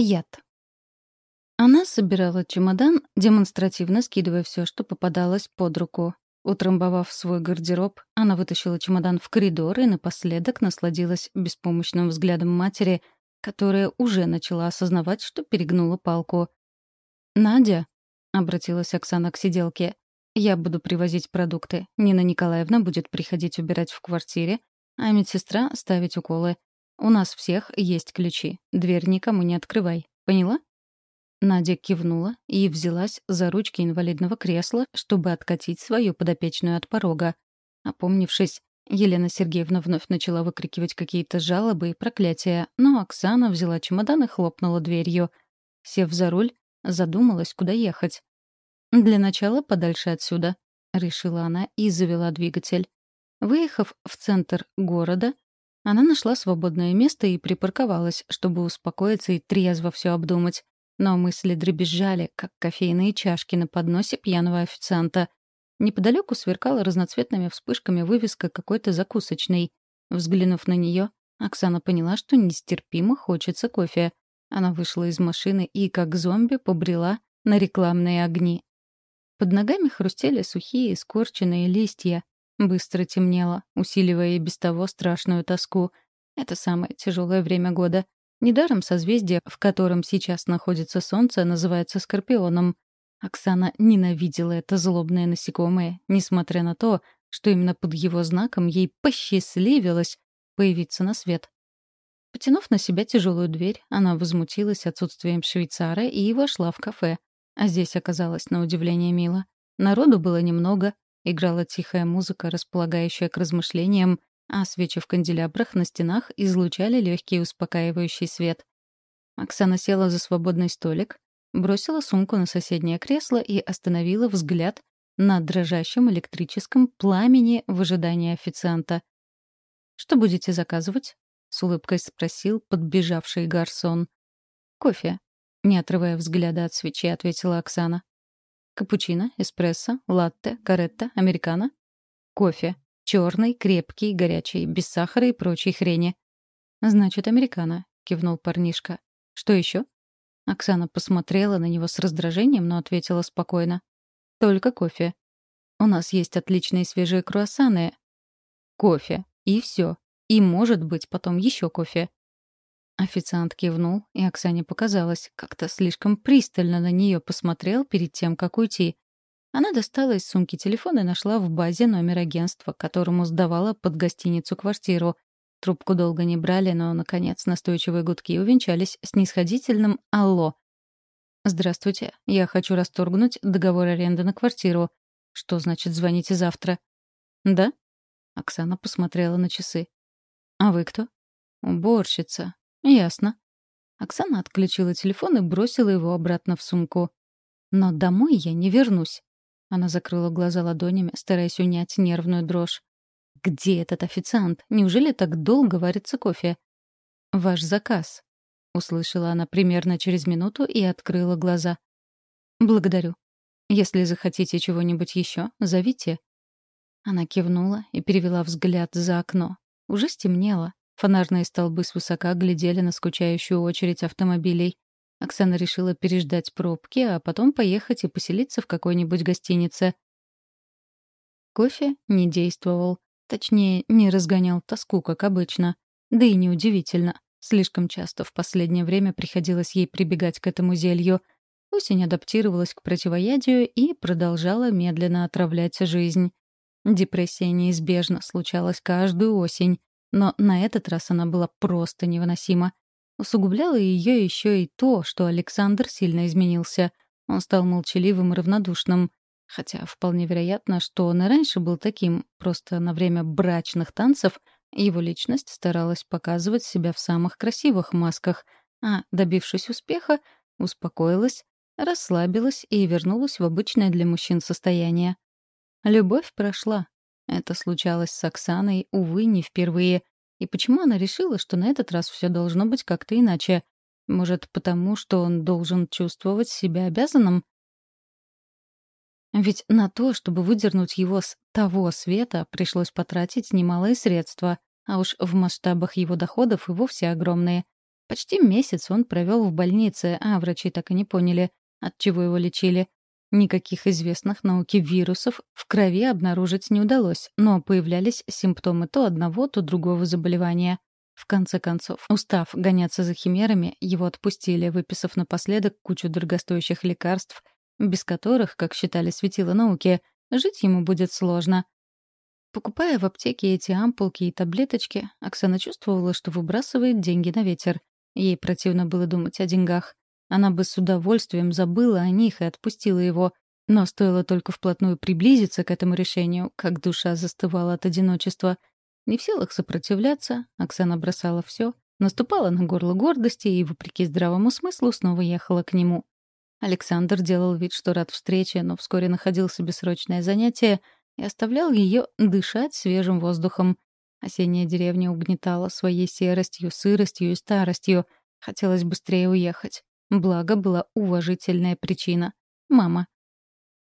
Яд. Она собирала чемодан, демонстративно скидывая все, что попадалось под руку. Утрамбовав свой гардероб, она вытащила чемодан в коридор и напоследок насладилась беспомощным взглядом матери, которая уже начала осознавать, что перегнула палку. «Надя», — обратилась Оксана к сиделке, — «я буду привозить продукты. Нина Николаевна будет приходить убирать в квартире, а медсестра — ставить уколы. У нас всех есть ключи. Дверь никому не открывай. Поняла?» Надя кивнула и взялась за ручки инвалидного кресла, чтобы откатить свою подопечную от порога. Опомнившись, Елена Сергеевна вновь начала выкрикивать какие-то жалобы и проклятия, но Оксана взяла чемодан и хлопнула дверью. Сев за руль, задумалась, куда ехать. «Для начала подальше отсюда», — решила она и завела двигатель. Выехав в центр города, она нашла свободное место и припарковалась, чтобы успокоиться и трезво все обдумать. Но мысли дребезжали, как кофейные чашки на подносе пьяного официанта. Неподалеку сверкала разноцветными вспышками вывеска какой-то закусочной. Взглянув на нее, Оксана поняла, что нестерпимо хочется кофе. Она вышла из машины и, как зомби, побрела на рекламные огни. Под ногами хрустели сухие, скорченные листья. Быстро темнело, усиливая и без того страшную тоску. Это самое тяжелое время года. Недаром созвездие, в котором сейчас находится Солнце, называется Скорпионом. Оксана ненавидела это злобное насекомое, несмотря на то, что именно под его знаком ей посчастливилось появиться на свет. Потянув на себя тяжелую дверь, она возмутилась отсутствием швейцара и вошла в кафе. А здесь оказалось на удивление мило. Народу было немного, играла тихая музыка, располагающая к размышлениям, а свечи в канделябрах на стенах излучали легкий успокаивающий свет. Оксана села за свободный столик, бросила сумку на соседнее кресло и остановила взгляд на дрожащем электрическом пламени в ожидании официанта. «Что будете заказывать?» — с улыбкой спросил подбежавший гарсон. «Кофе», — не отрывая взгляда от свечи, ответила Оксана. «Капучино, эспрессо, латте, каретта, американо?» «Кофе», Черный, крепкий, горячий, без сахара и прочей хрени. «Значит, американо», — кивнул парнишка. «Что еще?» Оксана посмотрела на него с раздражением, но ответила спокойно. «Только кофе. У нас есть отличные свежие круассаны. Кофе. И все. И, может быть, потом еще кофе». Официант кивнул, и Оксане показалось, как-то слишком пристально на нее посмотрел перед тем, как уйти. Она достала из сумки телефон и нашла в базе номер агентства, которому сдавала под гостиницу квартиру. Трубку долго не брали, но, наконец, настойчивые гудки увенчались снисходительным «Алло». «Здравствуйте. Я хочу расторгнуть договор аренды на квартиру. Что значит звоните завтра?» «Да?» Оксана посмотрела на часы. «А вы кто?» «Уборщица. Ясно». Оксана отключила телефон и бросила его обратно в сумку. «Но домой я не вернусь. Она закрыла глаза ладонями, стараясь унять нервную дрожь. «Где этот официант? Неужели так долго варится кофе?» «Ваш заказ», — услышала она примерно через минуту и открыла глаза. «Благодарю. Если захотите чего-нибудь еще, зовите». Она кивнула и перевела взгляд за окно. Уже стемнело. Фонарные столбы свысока глядели на скучающую очередь автомобилей. Оксана решила переждать пробки, а потом поехать и поселиться в какой-нибудь гостинице. Кофе не действовал. Точнее, не разгонял тоску, как обычно. Да и неудивительно. Слишком часто в последнее время приходилось ей прибегать к этому зелью. Осень адаптировалась к противоядию и продолжала медленно отравлять жизнь. Депрессия неизбежно случалась каждую осень, но на этот раз она была просто невыносима. Усугубляло ее еще и то, что Александр сильно изменился. Он стал молчаливым и равнодушным. Хотя вполне вероятно, что он и раньше был таким, просто на время брачных танцев его личность старалась показывать себя в самых красивых масках, а, добившись успеха, успокоилась, расслабилась и вернулась в обычное для мужчин состояние. Любовь прошла. Это случалось с Оксаной, увы, не впервые, и почему она решила, что на этот раз все должно быть как-то иначе? Может, потому что он должен чувствовать себя обязанным? Ведь на то, чтобы выдернуть его с того света, пришлось потратить немалые средства, а уж в масштабах его доходов и вовсе огромные. Почти месяц он провел в больнице, а врачи так и не поняли, от чего его лечили. Никаких известных науке вирусов в крови обнаружить не удалось, но появлялись симптомы то одного, то другого заболевания. В конце концов, устав гоняться за химерами, его отпустили, выписав напоследок кучу дорогостоящих лекарств, без которых, как считали светила науки, жить ему будет сложно. Покупая в аптеке эти ампулки и таблеточки, Оксана чувствовала, что выбрасывает деньги на ветер. Ей противно было думать о деньгах. Она бы с удовольствием забыла о них и отпустила его, но стоило только вплотную приблизиться к этому решению, как душа застывала от одиночества. Не в силах сопротивляться, Оксана бросала все, наступала на горло гордости и, вопреки здравому смыслу, снова ехала к нему. Александр делал вид, что рад встрече, но вскоре находил себе срочное занятие и оставлял ее дышать свежим воздухом. Осенняя деревня угнетала своей серостью, сыростью и старостью. Хотелось быстрее уехать. Благо была уважительная причина — мама.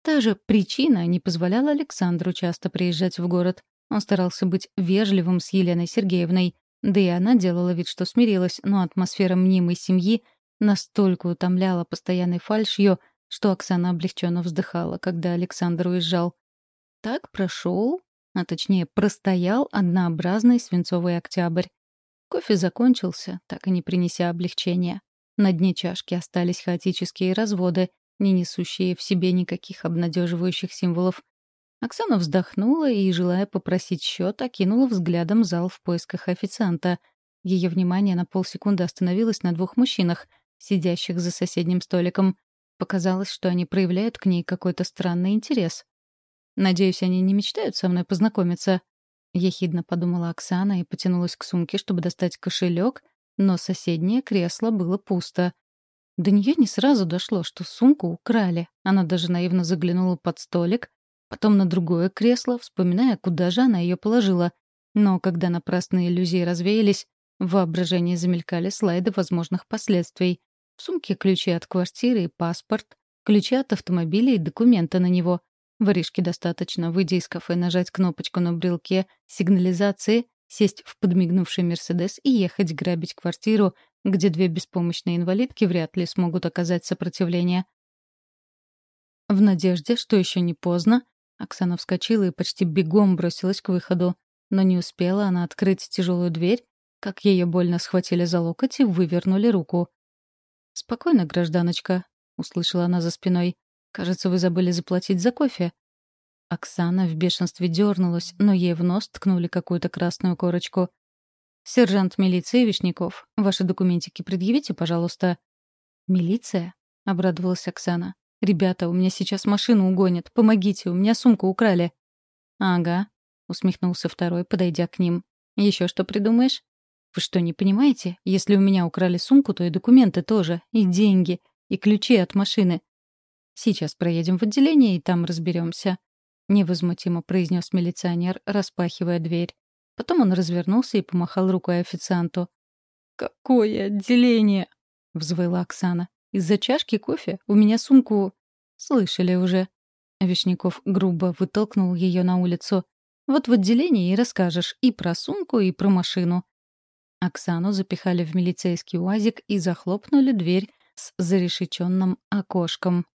Та же причина не позволяла Александру часто приезжать в город. Он старался быть вежливым с Еленой Сергеевной, да и она делала вид, что смирилась, но атмосфера мнимой семьи настолько утомляла постоянной фальшью, что Оксана облегченно вздыхала, когда Александр уезжал. Так прошел, а точнее простоял однообразный свинцовый октябрь. Кофе закончился, так и не принеся облегчения. На дне чашки остались хаотические разводы, не несущие в себе никаких обнадеживающих символов. Оксана вздохнула и, желая попросить счет, окинула взглядом зал в поисках официанта. Ее внимание на полсекунды остановилось на двух мужчинах, сидящих за соседним столиком. Показалось, что они проявляют к ней какой-то странный интерес. Надеюсь, они не мечтают со мной познакомиться. Ехидно подумала Оксана и потянулась к сумке, чтобы достать кошелек, но соседнее кресло было пусто. До нее не сразу дошло, что сумку украли. Она даже наивно заглянула под столик, потом на другое кресло, вспоминая, куда же она ее положила. Но когда напрасные иллюзии развеялись, в воображении замелькали слайды возможных последствий. В сумке ключи от квартиры и паспорт, ключи от автомобиля и документы на него. Воришке достаточно, выйдя из кафе, нажать кнопочку на брелке сигнализации, сесть в подмигнувший «Мерседес» и ехать грабить квартиру, где две беспомощные инвалидки вряд ли смогут оказать сопротивление. В надежде, что еще не поздно, Оксана вскочила и почти бегом бросилась к выходу. Но не успела она открыть тяжелую дверь, как ее больно схватили за локоть и вывернули руку. «Спокойно, гражданочка», — услышала она за спиной. Кажется, вы забыли заплатить за кофе». Оксана в бешенстве дернулась, но ей в нос ткнули какую-то красную корочку. «Сержант милиции Вишняков, ваши документики предъявите, пожалуйста». «Милиция?» — обрадовалась Оксана. «Ребята, у меня сейчас машину угонят. Помогите, у меня сумку украли». «Ага», — усмехнулся второй, подойдя к ним. «Еще что придумаешь?» «Вы что, не понимаете? Если у меня украли сумку, то и документы тоже, и деньги, и ключи от машины. Сейчас проедем в отделение, и там разберемся», — невозмутимо произнес милиционер, распахивая дверь. Потом он развернулся и помахал рукой официанту. «Какое отделение?» — взвыла Оксана. «Из-за чашки кофе у меня сумку...» «Слышали уже». Вишняков грубо вытолкнул ее на улицу. «Вот в отделении и расскажешь и про сумку, и про машину». Оксану запихали в милицейский уазик и захлопнули дверь с зарешеченным окошком.